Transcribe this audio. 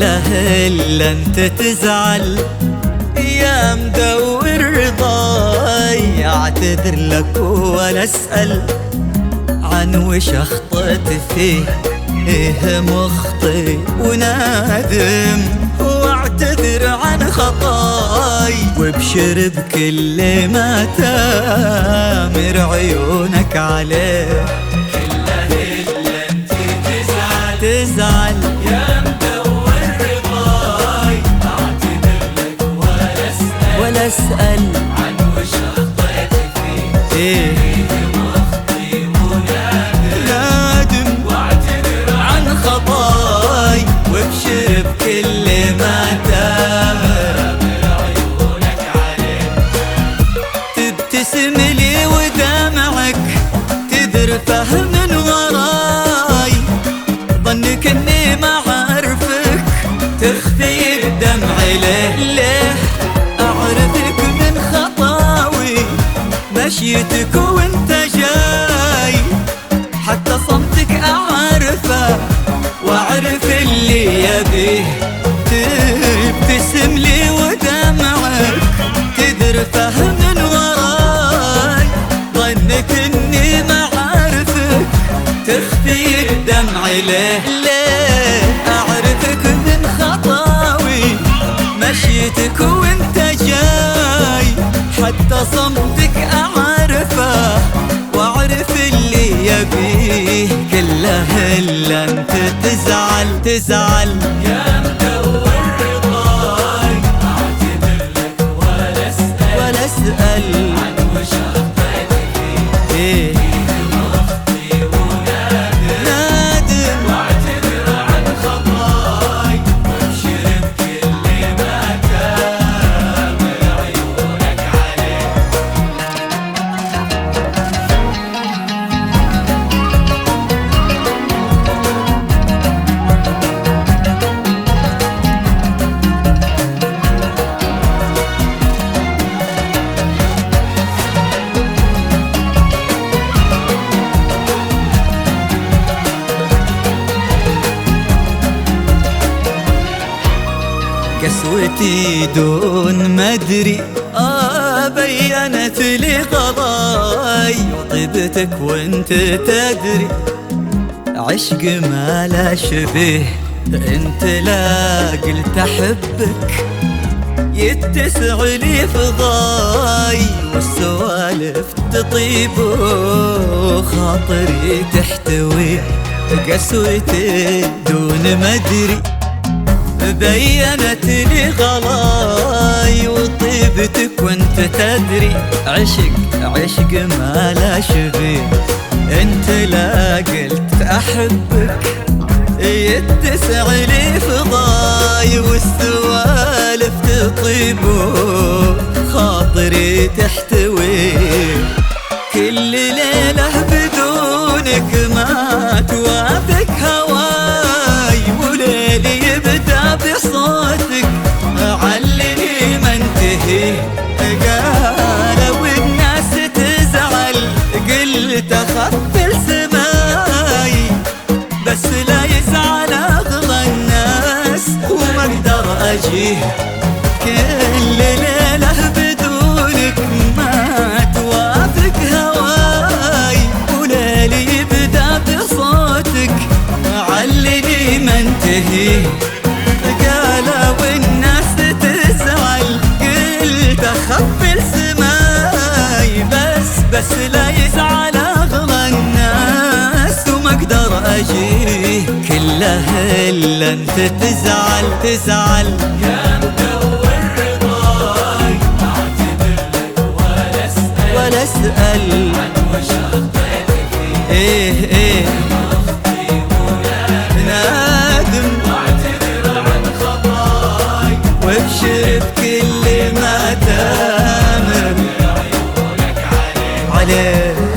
كله إلا أنت تزعل. يا مدور رضاي أعتذر لك ولا أسأل. عن وش أخطأت فيه؟ إيه مخطئ ونادم. واعتذر عن خطاي وابشر بكل ما تامر عيونك عليه. اسأل عن وش اخطأت فيه نادم واعتذر عن خطاي وابشر بكل ما عليه تبتسم لي ودمعك تذرفه من مشيتك وانت جاي. حتى صمتك أعرفه وأعرف اللي يبيه تبتسم لي ودمعك تذرفه من وراي. ظنك إني ما عارفك تخفي الدمع ليه؟ ليه؟ أعرفك من خطاوي مشيتك وانت جاي. حتى صمتك تزعل. يا قسوتي دون ما ادري آه بينت لي غضاي وطيبتك وانت تدري. عشق ما لا شبيه انت لا قلت أحبك. يتسع لي فضاي والسوالف تطيب. وخاطري تحتوي قسوتي دون ما ادري بينت لي غلاي وطيبتك وانت تدري عشق عشق ما لا شبيه انت لا قلت أحبك. يتسع لي فضاي والسوالف تطيب. خاطري تحتوي. كل ليلة بدونك ما أقدر اجيه كل ليلة بدونك ما توافق هواي. وليلي يبدأ بصوتك. علني ما قالوا تزعل. قلت اخفل سماي بس بس لا ولا انت تزعل تزعل. يا انت اعتذر لك ولا اسأل. ولا اسال عن مشقتك إيه إيه. نادم. واعتذر عن وابشر بكل ما تأمر. عليك